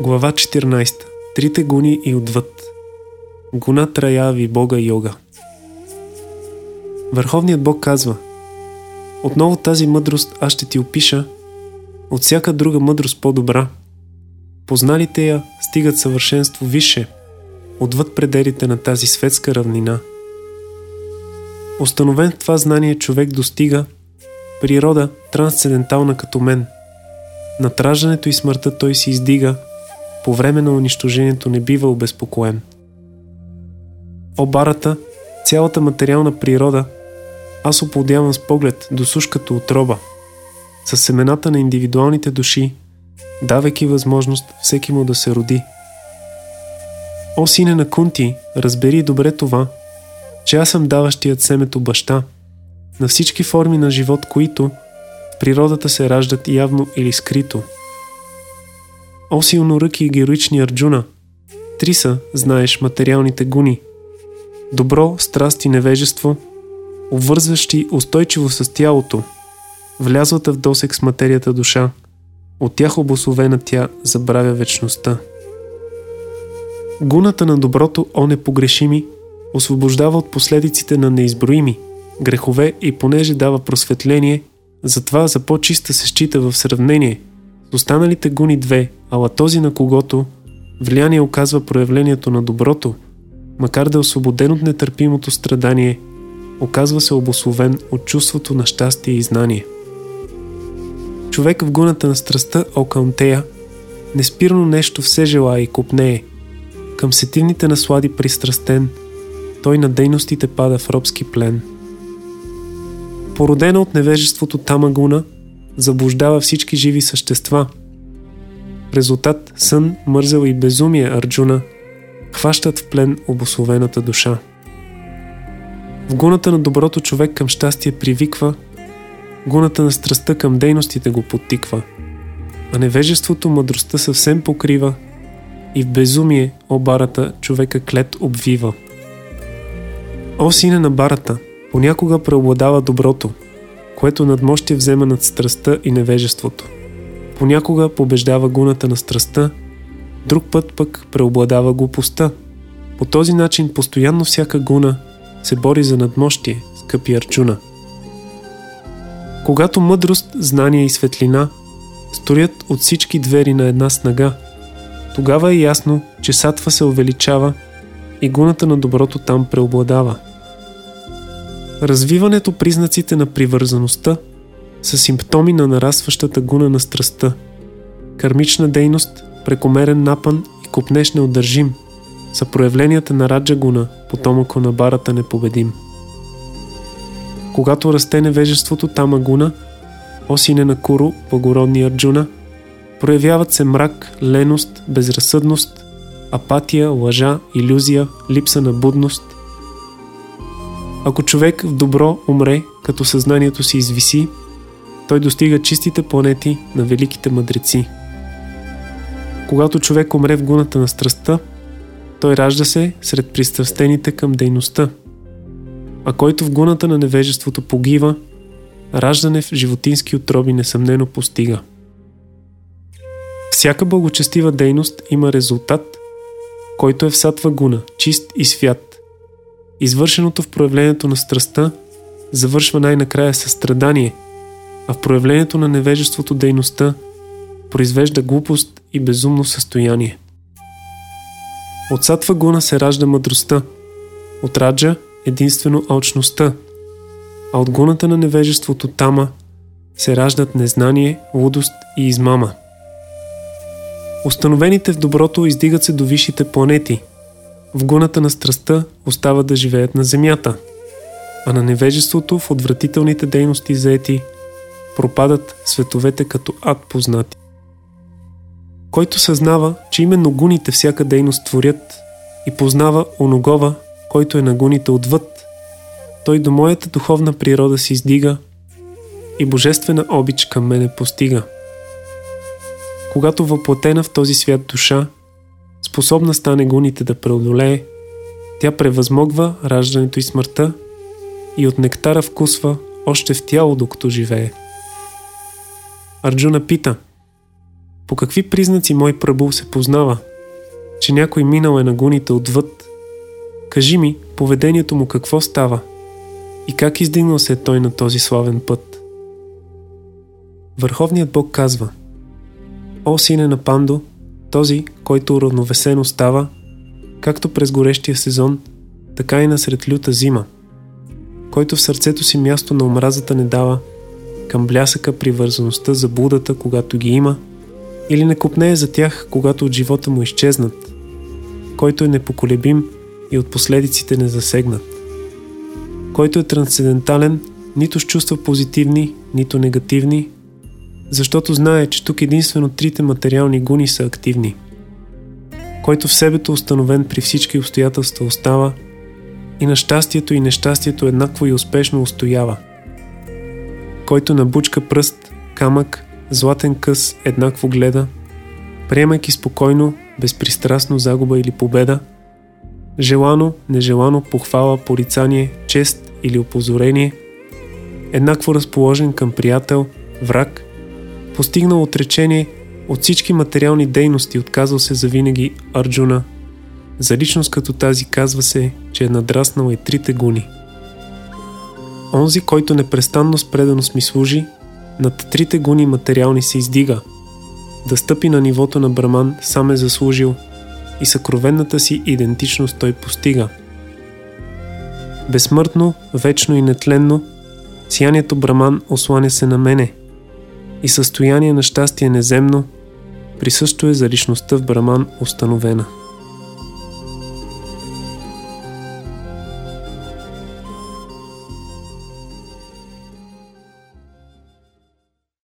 Глава 14. Трите гуни и отвъд. Гуна Траяви Бога Йога. Върховният Бог казва Отново тази мъдрост аз ще ти опиша от всяка друга мъдрост по-добра. Позналите я стигат съвършенство висше, отвъд пределите на тази светска равнина. Остановен в това знание човек достига природа трансцендентална като мен. Над раждането и смъртта той се издига – по време на унищожението не бива обезпокоен. Обарата, цялата материална природа, аз оплодявам с поглед до сушката отроба, с семената на индивидуалните души, давайки възможност всеки му да се роди. О, сине на Кунти, разбери добре това, че аз съм даващият семето баща на всички форми на живот, които в природата се раждат явно или скрито – О, силноръки и героични Арджуна! Три са, знаеш, материалните гуни. Добро, страст и невежество, обвързващи устойчиво с тялото, влязлата в досек с материята душа, от тях обословена тя забравя вечността. Гуната на доброто, о непогрешими, освобождава от последиците на неизброими грехове и понеже дава просветление, затова за по-чиста се счита в сравнение – с останалите гуни две, ала този на когото влияние оказва проявлението на доброто, макар да е освободен от нетърпимото страдание, оказва се обословен от чувството на щастие и знание. Човек в гуната на страстта Окаунтея неспирно нещо все желая и купнее. Към сетивните наслади пристрастен, той на дейностите пада в робски плен. Породена от невежеството Тамагуна – заблуждава всички живи същества. Резултат сън, мързел и безумие Арджуна хващат в плен обословената душа. В гуната на доброто човек към щастие привиква, гуната на страстта към дейностите го подтиква, а невежеството мъдростта съвсем покрива и в безумие обарата човека клет обвива. О, сине на барата, понякога преобладава доброто – което надмощие взема над страстта и невежеството. Понякога побеждава гуната на страстта, друг път пък преобладава глупостта. По този начин постоянно всяка гуна се бори за надмощие, скъпи Арчуна. Когато мъдрост, знание и светлина стоят от всички двери на една снага, тогава е ясно, че сатва се увеличава и гуната на доброто там преобладава – Развиването признаците на привързаността са симптоми на нарастващата гуна на страстта. Кармична дейност, прекомерен напън и купнеш неудържим са проявленията на Раджа Гуна, потомъко на барата непобедим. Когато расте невежеството Тама Гуна, осине на Куру, благородни Арджуна, проявяват се мрак, леност, безразсъдност, апатия, лъжа, иллюзия, липса на будност – ако човек в добро умре, като съзнанието си извиси, той достига чистите планети на великите мъдреци. Когато човек умре в гуната на страстта, той ражда се сред пристрастените към дейността. А който в гуната на невежеството погива, раждане в животински отроби несъмнено постига. Всяка благочестива дейност има резултат, който е в сатва гуна, чист и свят, Извършеното в проявлението на страстта завършва най-накрая със страдание, а в проявлението на невежеството дейността произвежда глупост и безумно състояние. От сатва гуна се ражда мъдростта, от раджа единствено алчността, а от гуната на невежеството тама се раждат незнание, лудост и измама. Установените в доброто издигат се до висшите планети – в гуната на страстта остават да живеят на земята, а на невежеството в отвратителните дейности заети пропадат световете като ад познати. Който съзнава, че именно гуните всяка дейност творят и познава оногова, който е на гуните отвъд, той до моята духовна природа си издига и божествена обич към мене постига. Когато въплатена в този свят душа способна стане гуните да преодолее, тя превъзмогва раждането и смъртта и от нектара вкусва още в тяло, докато живее. Арджуна пита, По какви признаци мой прабул се познава? Че някой минал е на гуните отвъд. Кажи ми, поведението му какво става? И как издигнал се е той на този славен път? Върховният Бог казва О, сине на Пандо, този, който уравновесено става, както през горещия сезон, така и насред люта зима, който в сърцето си място на омразата не дава, към блясъка привързаността за будата, когато ги има, или не купнее за тях, когато от живота му изчезнат, който е непоколебим и от последиците не засегнат, който е трансцендентален нито с чувства позитивни, нито негативни, защото знае, че тук единствено трите материални гуни са активни, който в себето установен при всички обстоятелства остава и на щастието и нещастието еднакво и успешно устоява, който на бучка пръст, камък, златен къс еднакво гледа, приемайки спокойно, безпристрастно загуба или победа, желано, нежелано похвала, порицание, чест или опозорение, еднакво разположен към приятел, враг постигнал отречение от всички материални дейности, отказал се за винаги Арджуна. За личност като тази казва се, че е надраснал и трите гуни. Онзи, който непрестанно с преданост ми служи, над трите гуни материални се издига. Да стъпи на нивото на Браман сам е заслужил и съкровенната си идентичност той постига. Безсмъртно, вечно и нетленно, сиянието Браман осланя се на мене – и състояние на щастие неземно, присъщо е за личността в Браман установена.